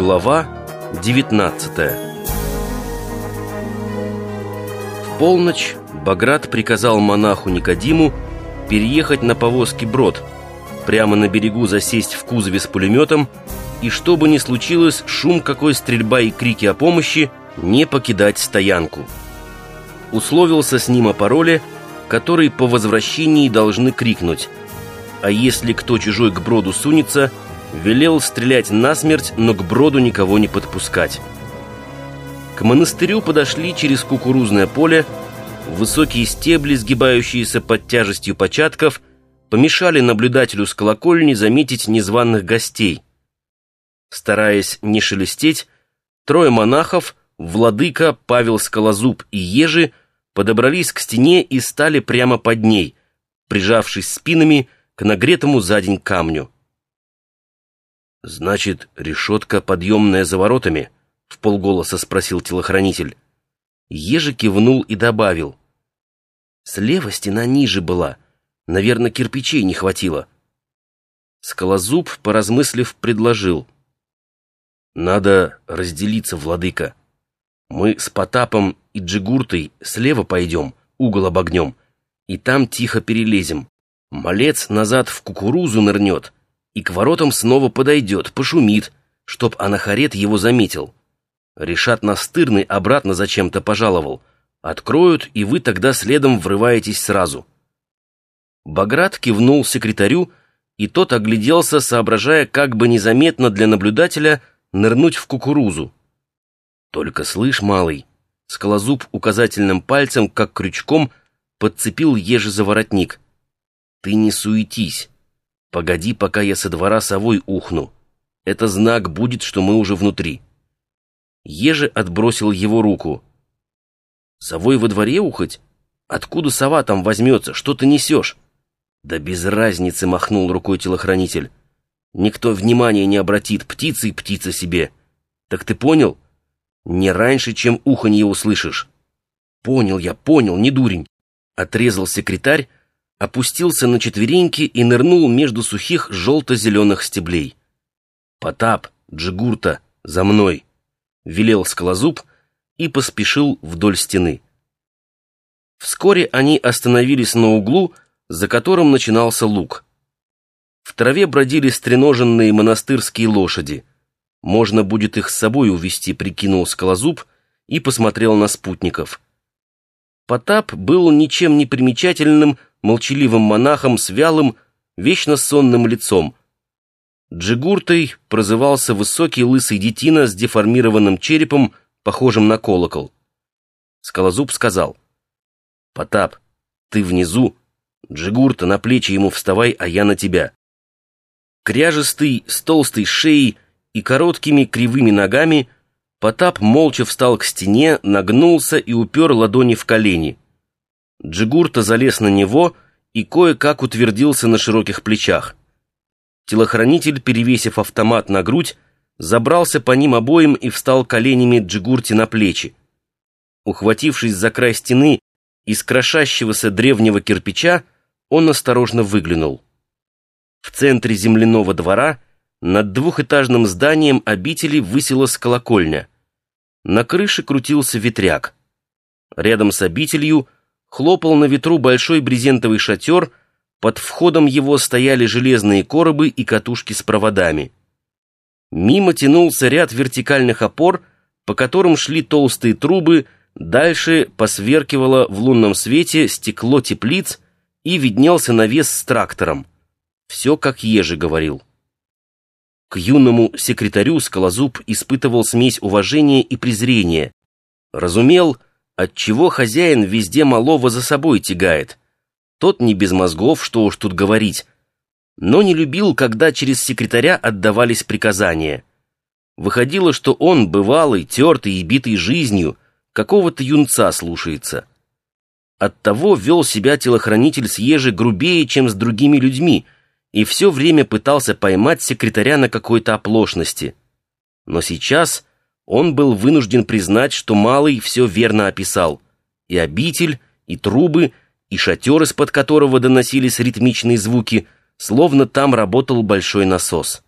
Глава 19 В полночь Баграт приказал монаху Никодиму переехать на повозке брод, прямо на берегу засесть в кузове с пулеметом, и что бы ни случилось, шум какой стрельба и крики о помощи, не покидать стоянку. Условился с ним о пароле, который по возвращении должны крикнуть, а если кто чужой к броду сунется, велел стрелять насмерть, но к броду никого не подпускать. К монастырю подошли через кукурузное поле, высокие стебли, сгибающиеся под тяжестью початков, помешали наблюдателю с колокольни заметить незваных гостей. Стараясь не шелестеть, трое монахов, владыка, Павел Скалозуб и Ежи, подобрались к стене и стали прямо под ней, прижавшись спинами к нагретому за день камню. «Значит, решетка подъемная за воротами?» — в полголоса спросил телохранитель. Ежи кивнул и добавил. «Слева стена ниже была. Наверное, кирпичей не хватило». Скалозуб, поразмыслив, предложил. «Надо разделиться, владыка. Мы с Потапом и Джигуртой слева пойдем, угол обогнем, и там тихо перелезем. Малец назад в кукурузу нырнет» и к воротам снова подойдет, пошумит, чтоб Анахарет его заметил. Решат настырный обратно зачем-то пожаловал. Откроют, и вы тогда следом врываетесь сразу. Баграт кивнул секретарю, и тот огляделся, соображая, как бы незаметно для наблюдателя нырнуть в кукурузу. «Только слышь, малый!» Скалозуб указательным пальцем, как крючком, подцепил ежи за воротник. «Ты не суетись. «Погоди, пока я со двора совой ухну. Это знак будет, что мы уже внутри». Ежи отбросил его руку. «Совой во дворе ухать? Откуда сова там возьмется? Что ты несешь?» «Да без разницы», — махнул рукой телохранитель. «Никто внимания не обратит, птица и птица себе. Так ты понял? Не раньше, чем уханье услышишь». «Понял я, понял, не дурень», — отрезал секретарь, опустился на четвереньки и нырнул между сухих желто-зеленых стеблей. «Потап, Джигурта, за мной!» — велел скалозуб и поспешил вдоль стены. Вскоре они остановились на углу, за которым начинался луг. В траве бродили стреноженные монастырские лошади. Можно будет их с собой увести, прикинул скалозуб и посмотрел на спутников. Потап был ничем не примечательным, молчаливым монахом с вялым, вечно сонным лицом. Джигуртой прозывался высокий лысый детина с деформированным черепом, похожим на колокол. Скалозуб сказал, «Потап, ты внизу, Джигурта на плечи ему вставай, а я на тебя». Кряжестый, с толстой шеей и короткими кривыми ногами, Потап молча встал к стене, нагнулся и упер ладони в колени. Джигурта залез на него и кое-как утвердился на широких плечах. Телохранитель, перевесив автомат на грудь, забрался по ним обоим и встал коленями Джигурте на плечи. Ухватившись за край стены из крошащегося древнего кирпича, он осторожно выглянул. В центре земляного двора над двухэтажным зданием обители высилась колокольня. На крыше крутился ветряк. Рядом с обителью – хлопал на ветру большой брезентовый шатер, под входом его стояли железные коробы и катушки с проводами. Мимо тянулся ряд вертикальных опор, по которым шли толстые трубы, дальше посверкивало в лунном свете стекло теплиц и виднелся навес с трактором. Все, как Ежи говорил. К юному секретарю Скалозуб испытывал смесь уважения и презрения. Разумел, отчего хозяин везде малого за собой тягает. Тот не без мозгов, что уж тут говорить, но не любил, когда через секретаря отдавались приказания. Выходило, что он, бывалый, тертый и битый жизнью, какого-то юнца слушается. Оттого вел себя телохранитель с ежи грубее, чем с другими людьми, и все время пытался поймать секретаря на какой-то оплошности. Но сейчас он был вынужден признать, что Малый все верно описал. И обитель, и трубы, и шатер, из-под которого доносились ритмичные звуки, словно там работал большой насос.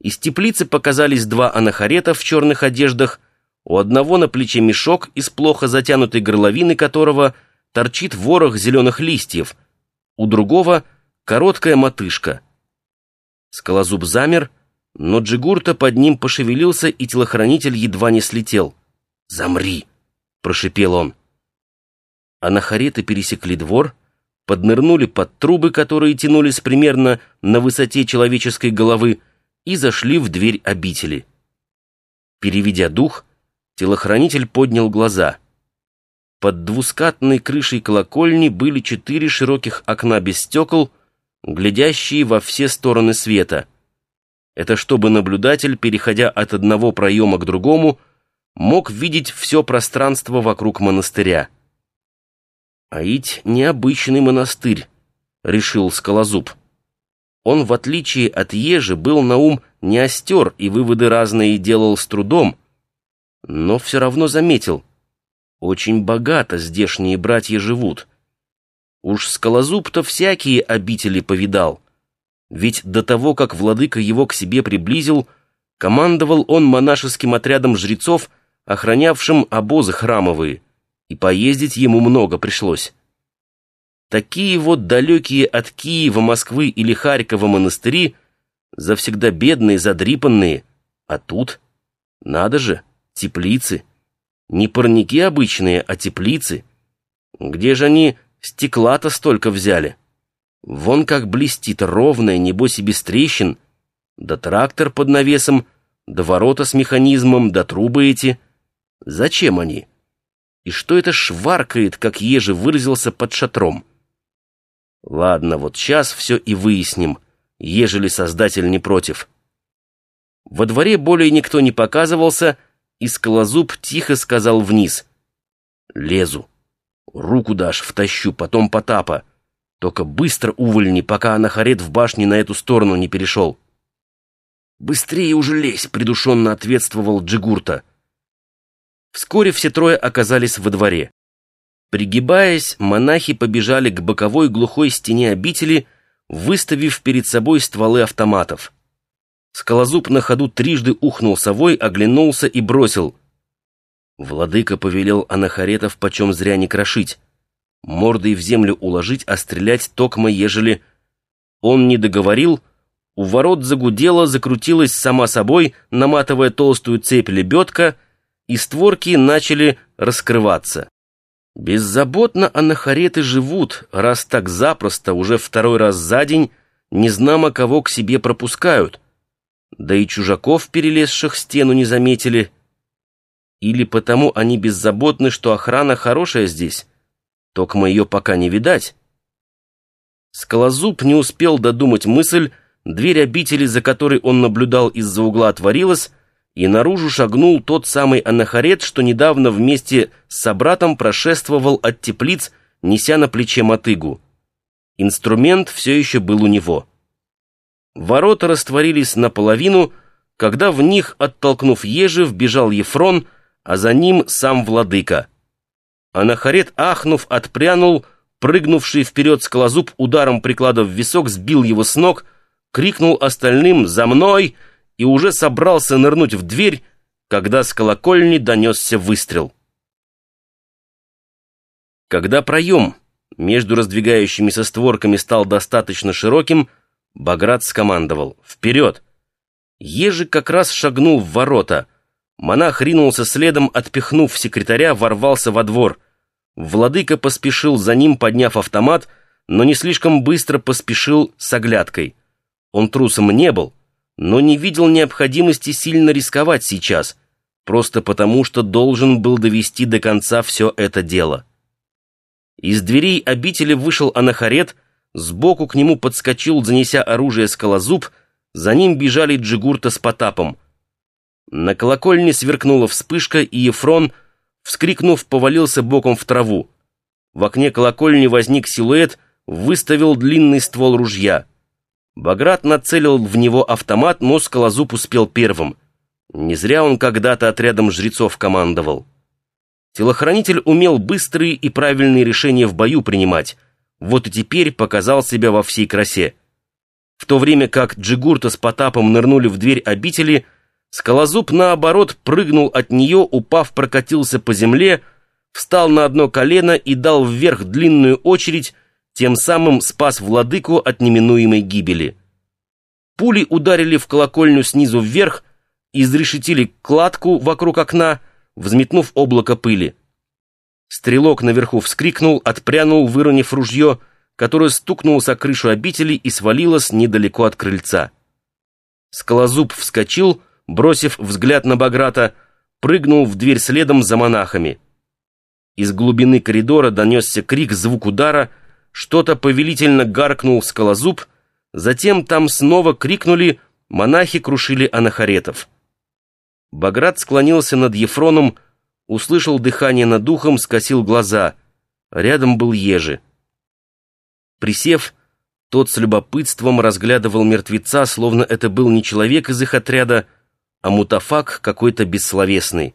Из теплицы показались два анахарета в черных одеждах, у одного на плече мешок из плохо затянутой горловины которого торчит ворох зеленых листьев, у другого — короткая мотышка. Скалозуб замер, но Джигурта под ним пошевелился, и телохранитель едва не слетел. «Замри!» — прошипел он. Анахареты пересекли двор, поднырнули под трубы, которые тянулись примерно на высоте человеческой головы, и зашли в дверь обители. Переведя дух, телохранитель поднял глаза. Под двускатной крышей колокольни были четыре широких окна без стекол, глядящие во все стороны света. Это чтобы наблюдатель, переходя от одного проема к другому, мог видеть все пространство вокруг монастыря. «Аить необычный монастырь», — решил Скалозуб. Он, в отличие от Ежи, был на ум не остер и выводы разные делал с трудом, но все равно заметил. Очень богато здешние братья живут. Уж Скалозуб-то всякие обители повидал. Ведь до того, как владыка его к себе приблизил, командовал он монашеским отрядом жрецов, охранявшим обозы храмовые и поездить ему много пришлось. Такие вот далекие от Киева, Москвы или Харькова монастыри, завсегда бедные, задрипанные, а тут, надо же, теплицы. Не парники обычные, а теплицы. Где же они стекла-то столько взяли? Вон как блестит ровное, небось и без трещин. Да трактор под навесом, да ворота с механизмом, да трубы эти. Зачем они? И что это шваркает, как еже выразился под шатром? Ладно, вот сейчас все и выясним, ежели создатель не против. Во дворе более никто не показывался, и скалозуб тихо сказал вниз. «Лезу. Руку дашь, втащу, потом Потапа. Только быстро увольни, пока Анахарет в башне на эту сторону не перешел». «Быстрее уже лезь!» — придушенно ответствовал Джигурта. Вскоре все трое оказались во дворе. Пригибаясь, монахи побежали к боковой глухой стене обители, выставив перед собой стволы автоматов. Скалозуб на ходу трижды ухнул совой, оглянулся и бросил. Владыка повелел анахаретов почем зря не крошить, мордой в землю уложить, а стрелять токмо, ежели... Он не договорил, у ворот загудела, закрутилась сама собой, наматывая толстую цепь лебедка — и створки начали раскрываться. Беззаботно анахареты живут, раз так запросто, уже второй раз за день, незнамо кого к себе пропускают. Да и чужаков, перелезших стену, не заметили. Или потому они беззаботны, что охрана хорошая здесь, только мы ее пока не видать. Скалозуб не успел додумать мысль, дверь обители, за которой он наблюдал из-за угла, отворилась, и наружу шагнул тот самый анахарет, что недавно вместе с собратом прошествовал от теплиц, неся на плече мотыгу. Инструмент все еще был у него. Ворота растворились наполовину, когда в них, оттолкнув ежи, вбежал Ефрон, а за ним сам владыка. Анахарет, ахнув, отпрянул, прыгнувший вперед скалозуб ударом приклада в висок, сбил его с ног, крикнул остальным «За мной!» и уже собрался нырнуть в дверь, когда с колокольни донесся выстрел. Когда проем между раздвигающимися створками стал достаточно широким, Баграт скомандовал «Вперед!». Ежик как раз шагнул в ворота. Монах ринулся следом, отпихнув секретаря, ворвался во двор. Владыка поспешил за ним, подняв автомат, но не слишком быстро поспешил с оглядкой. Он трусом не был, но не видел необходимости сильно рисковать сейчас, просто потому что должен был довести до конца все это дело. Из дверей обители вышел анахарет, сбоку к нему подскочил, занеся оружие скалозуб, за ним бежали Джигурта с Потапом. На колокольне сверкнула вспышка, и Ефрон, вскрикнув, повалился боком в траву. В окне колокольни возник силуэт, выставил длинный ствол ружья — Баграт нацелил в него автомат, но Скалозуб успел первым. Не зря он когда-то отрядом жрецов командовал. Телохранитель умел быстрые и правильные решения в бою принимать. Вот и теперь показал себя во всей красе. В то время как Джигурта с Потапом нырнули в дверь обители, Скалозуб, наоборот, прыгнул от нее, упав, прокатился по земле, встал на одно колено и дал вверх длинную очередь, тем самым спас владыку от неминуемой гибели. Пули ударили в колокольню снизу вверх, изрешетили кладку вокруг окна, взметнув облако пыли. Стрелок наверху вскрикнул, отпрянул, выронив ружье, которое стукнулось о крышу обители и свалилось недалеко от крыльца. Скалозуб вскочил, бросив взгляд на Баграта, прыгнул в дверь следом за монахами. Из глубины коридора донесся крик, звук удара, что-то повелительно гаркнул скалозуб, затем там снова крикнули, монахи крушили анахаретов. Баграт склонился над Ефроном, услышал дыхание над духом, скосил глаза. Рядом был Ежи. Присев, тот с любопытством разглядывал мертвеца, словно это был не человек из их отряда, а мутафак какой-то бессловесный.